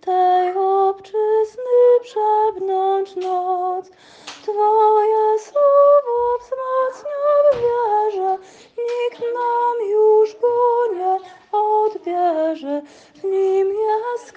tej obczyzny przebnąć noc. Twoje słowo wzmacnia w wierze, nikt nam już go nie odbierze. W nim jest